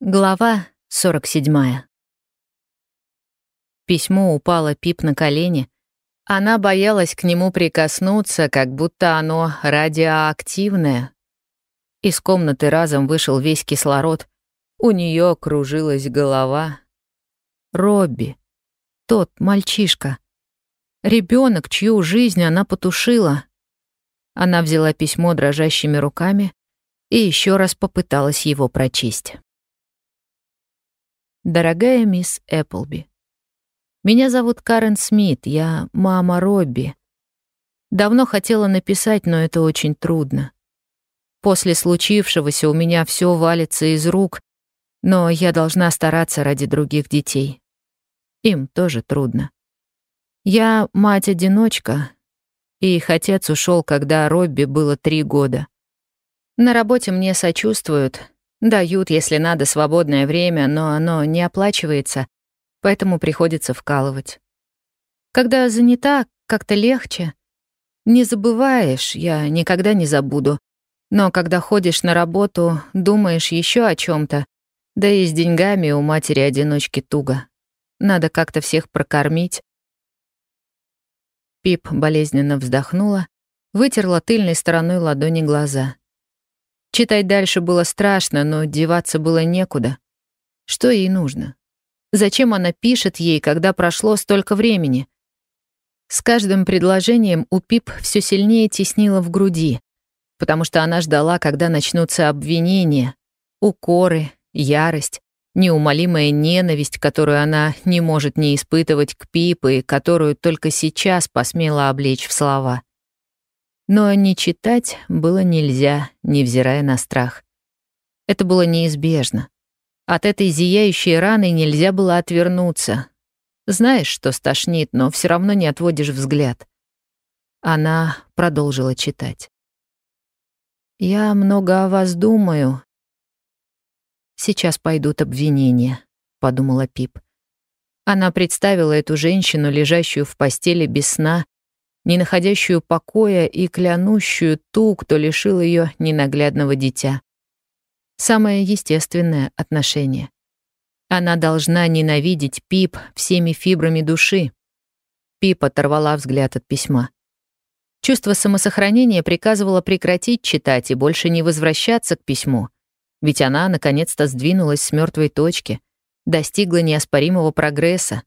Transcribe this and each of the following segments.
Глава 47. Письмо упало Пип на колени. Она боялась к нему прикоснуться, как будто оно радиоактивное. Из комнаты разом вышел весь кислород. У нее кружилась голова. Робби. Тот мальчишка. Ребенок, чью жизнь она потушила. Она взяла письмо дрожащими руками и еще раз попыталась его прочесть. Дорогая мисс Эпплби, меня зовут Карен Смит, я мама Робби. Давно хотела написать, но это очень трудно. После случившегося у меня все валится из рук, но я должна стараться ради других детей. Им тоже трудно. Я мать-одиночка, и их отец ушел, когда Робби было три года. На работе мне сочувствуют, Дают, если надо, свободное время, но оно не оплачивается, поэтому приходится вкалывать. Когда занята, как-то легче. Не забываешь, я никогда не забуду. Но когда ходишь на работу, думаешь еще о чем то да и с деньгами у матери-одиночки туго. Надо как-то всех прокормить. Пип болезненно вздохнула, вытерла тыльной стороной ладони глаза. Читать дальше было страшно, но деваться было некуда. Что ей нужно? Зачем она пишет ей, когда прошло столько времени? С каждым предложением у Пип все сильнее теснило в груди, потому что она ждала, когда начнутся обвинения, укоры, ярость, неумолимая ненависть, которую она не может не испытывать к Пип и которую только сейчас посмела облечь в слова. Но не читать было нельзя, невзирая на страх. Это было неизбежно. От этой зияющей раны нельзя было отвернуться. Знаешь, что стошнит, но все равно не отводишь взгляд. Она продолжила читать. «Я много о вас думаю». «Сейчас пойдут обвинения», — подумала Пип. Она представила эту женщину, лежащую в постели без сна, не находящую покоя и клянущую ту, кто лишил ее ненаглядного дитя. Самое естественное отношение. Она должна ненавидеть Пип всеми фибрами души. Пип оторвала взгляд от письма. Чувство самосохранения приказывало прекратить читать и больше не возвращаться к письму, ведь она наконец-то сдвинулась с мертвой точки, достигла неоспоримого прогресса.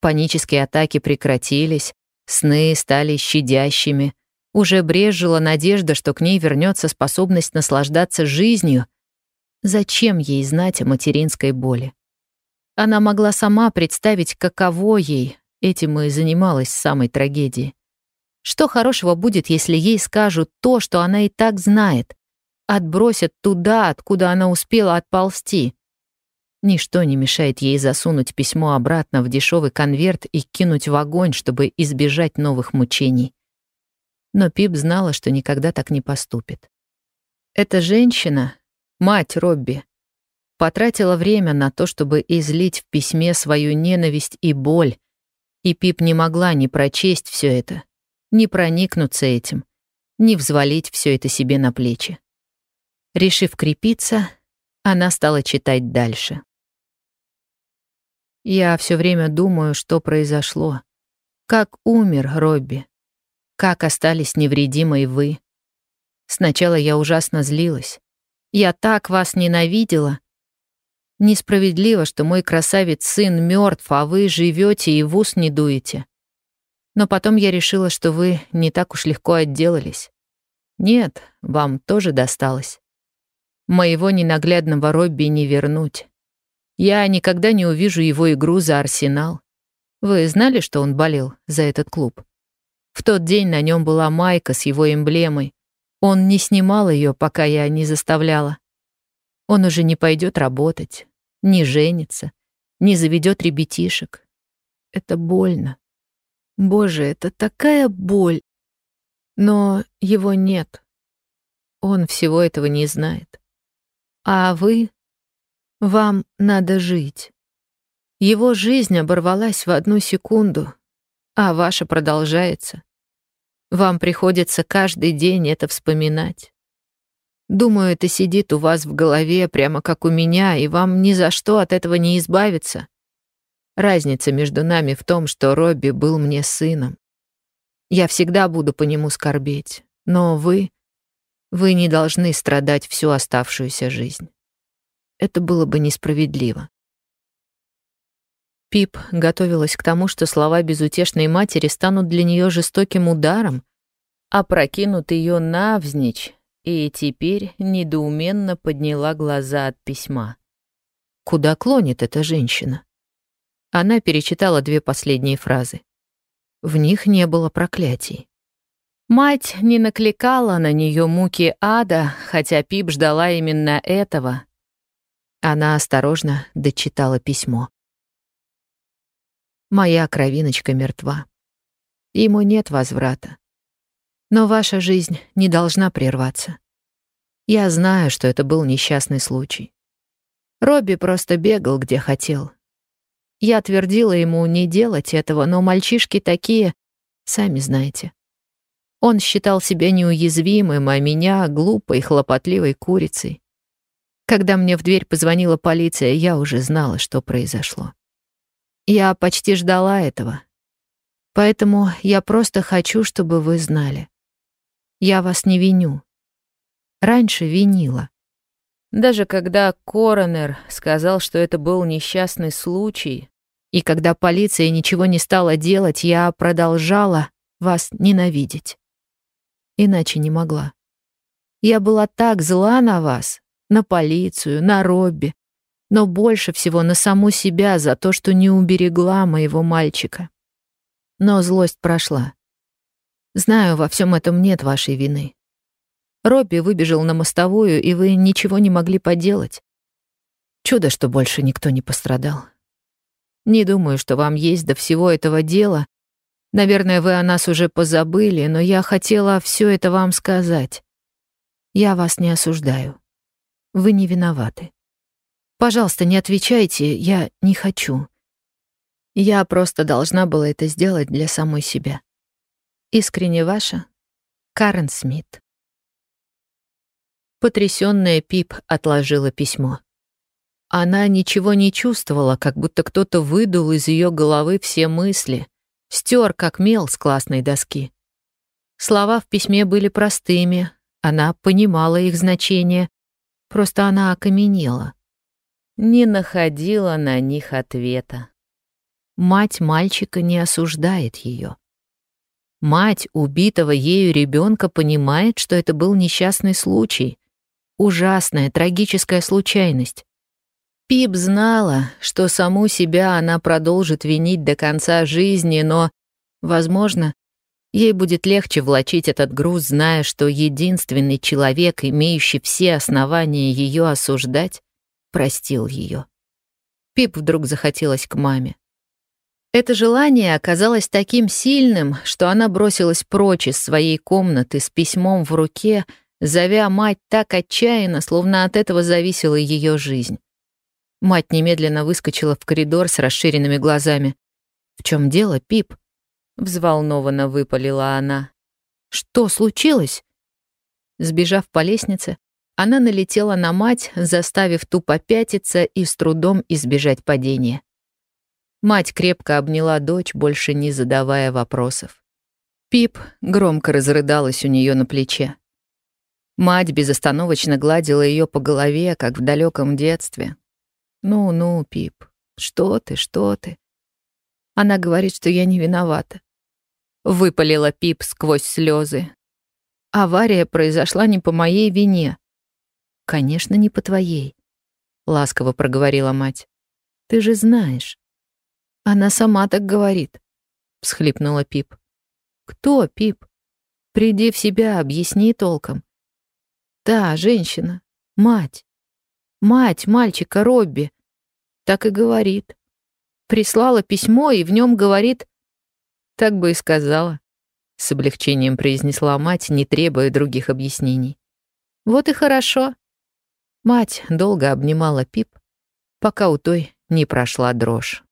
Панические атаки прекратились, Сны стали щадящими. Уже брежила надежда, что к ней вернется способность наслаждаться жизнью. Зачем ей знать о материнской боли? Она могла сама представить, каково ей, этим и занималась самой трагедией. Что хорошего будет, если ей скажут то, что она и так знает? Отбросят туда, откуда она успела отползти. Ничто не мешает ей засунуть письмо обратно в дешевый конверт и кинуть в огонь, чтобы избежать новых мучений. Но Пип знала, что никогда так не поступит. Эта женщина, мать Робби, потратила время на то, чтобы излить в письме свою ненависть и боль, и Пип не могла ни прочесть все это, ни проникнуться этим, ни взвалить все это себе на плечи. Решив крепиться, она стала читать дальше. Я все время думаю, что произошло. Как умер Робби. Как остались невредимой вы. Сначала я ужасно злилась. Я так вас ненавидела. Несправедливо, что мой красавец-сын мертв, а вы живете и в ус не дуете. Но потом я решила, что вы не так уж легко отделались. Нет, вам тоже досталось. Моего ненаглядного Робби не вернуть. Я никогда не увижу его игру за Арсенал. Вы знали, что он болел за этот клуб? В тот день на нем была майка с его эмблемой. Он не снимал ее, пока я не заставляла. Он уже не пойдет работать, не женится, не заведет ребятишек. Это больно. Боже, это такая боль. Но его нет. Он всего этого не знает. А вы вам надо жить. Его жизнь оборвалась в одну секунду, а ваша продолжается. Вам приходится каждый день это вспоминать. Думаю, это сидит у вас в голове, прямо как у меня, и вам ни за что от этого не избавиться. Разница между нами в том, что Робби был мне сыном. Я всегда буду по нему скорбеть, но вы... Вы не должны страдать всю оставшуюся жизнь. Это было бы несправедливо. Пип готовилась к тому, что слова безутешной матери станут для нее жестоким ударом, опрокинут ее навзничь, и теперь недоуменно подняла глаза от письма. Куда клонит эта женщина? Она перечитала две последние фразы. В них не было проклятий. Мать не накликала на нее муки ада, хотя Пип ждала именно этого. Она осторожно дочитала письмо. «Моя кровиночка мертва. Ему нет возврата. Но ваша жизнь не должна прерваться. Я знаю, что это был несчастный случай. Робби просто бегал, где хотел. Я твердила ему не делать этого, но мальчишки такие, сами знаете. Он считал себя неуязвимым, а меня — глупой, хлопотливой курицей. Когда мне в дверь позвонила полиция, я уже знала, что произошло. Я почти ждала этого. Поэтому я просто хочу, чтобы вы знали. Я вас не виню. Раньше винила. Даже когда коронер сказал, что это был несчастный случай, и когда полиция ничего не стала делать, я продолжала вас ненавидеть иначе не могла. Я была так зла на вас, на полицию, на Робби, но больше всего на саму себя за то, что не уберегла моего мальчика. Но злость прошла. Знаю, во всем этом нет вашей вины. Робби выбежал на мостовую, и вы ничего не могли поделать. Чудо, что больше никто не пострадал. Не думаю, что вам есть до всего этого дела, Наверное, вы о нас уже позабыли, но я хотела все это вам сказать. Я вас не осуждаю. Вы не виноваты. Пожалуйста, не отвечайте, я не хочу. Я просто должна была это сделать для самой себя. Искренне ваша, Карен Смит. Потрясённая Пип отложила письмо. Она ничего не чувствовала, как будто кто-то выдул из ее головы все мысли, стер как мел с классной доски. Слова в письме были простыми, она понимала их значение, просто она окаменела. Не находила на них ответа. Мать мальчика не осуждает ее. Мать убитого ею ребенка понимает, что это был несчастный случай, ужасная, трагическая случайность. Пип знала, что саму себя она продолжит винить до конца жизни, но, возможно, ей будет легче влачить этот груз, зная, что единственный человек, имеющий все основания ее осуждать, простил ее. Пип вдруг захотелось к маме. Это желание оказалось таким сильным, что она бросилась прочь из своей комнаты с письмом в руке, зовя мать так отчаянно, словно от этого зависела ее жизнь. Мать немедленно выскочила в коридор с расширенными глазами. «В чем дело, Пип?» Взволнованно выпалила она. «Что случилось?» Сбежав по лестнице, она налетела на мать, заставив ту попятиться и с трудом избежать падения. Мать крепко обняла дочь, больше не задавая вопросов. Пип громко разрыдалась у нее на плече. Мать безостановочно гладила ее по голове, как в далеком детстве, «Ну-ну, Пип, что ты, что ты?» Она говорит, что я не виновата. Выпалила Пип сквозь слезы. Авария произошла не по моей вине. Конечно, не по твоей, ласково проговорила мать. Ты же знаешь. Она сама так говорит, всхлипнула Пип. Кто, Пип? Приди в себя, объясни толком. Та женщина, мать. Мать мальчика Робби. Так и говорит. Прислала письмо, и в нем говорит... Так бы и сказала. С облегчением произнесла мать, не требуя других объяснений. Вот и хорошо. Мать долго обнимала Пип, пока у той не прошла дрожь.